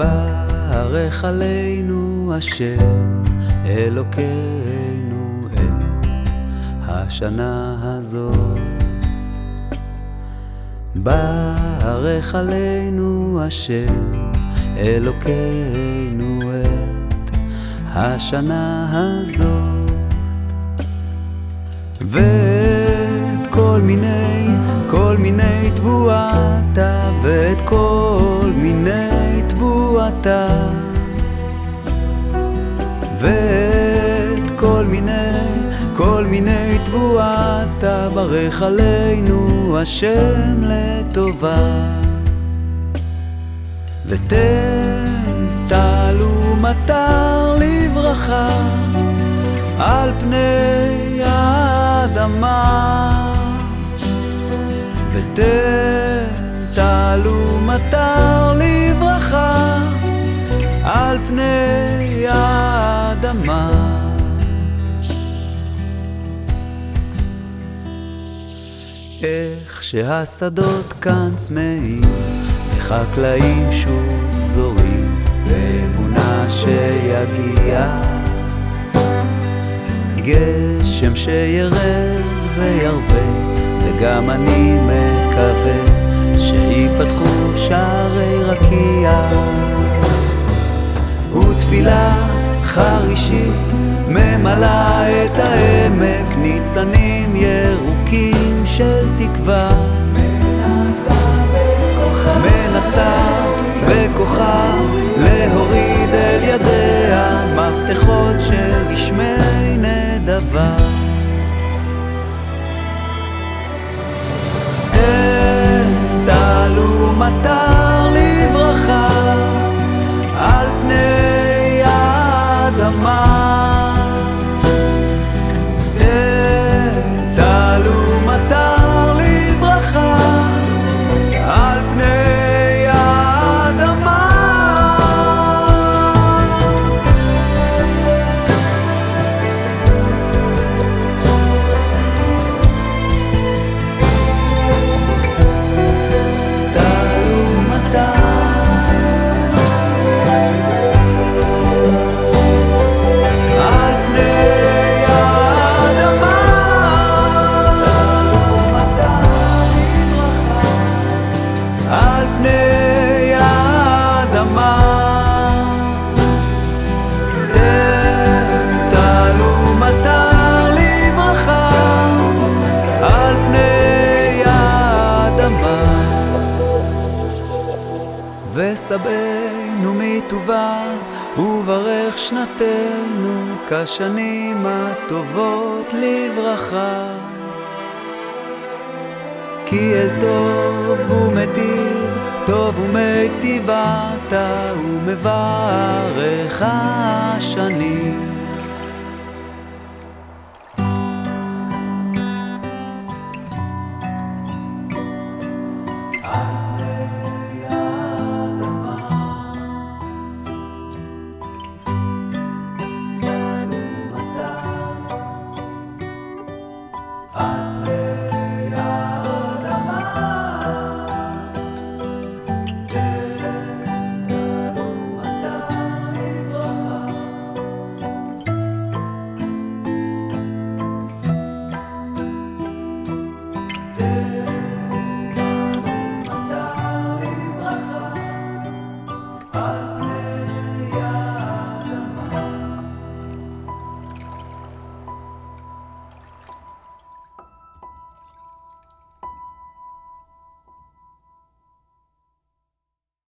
ברך עלינו השם אלוקינו את השנה הזאת. ברך עלינו השם אלוקינו את השנה הזאת. ואת כל מיני, כל מיני תבואתה ואת כל תבואתה ואת כל מיני, כל מיני תבואתה ברך עלינו השם לטובה. ותן טל ומטר לברכה על פני האדמה. ותן טל ומטר לברכה על פני האדמה. איך שהשדות כאן צמאים וחקלאים שוב זורים באמונה שיגיע. גשם שירד וירווה וגם אני מקווה שיפתחו שערי רקיע חרישית ממלאה את העמק ניצנים ירוקים של תקווה וסבנו מטובה וברך שנתנו כשנים הטובות לברכה. כי אל טוב ומטיב, טוב ומיטיב אתה ומברך השנים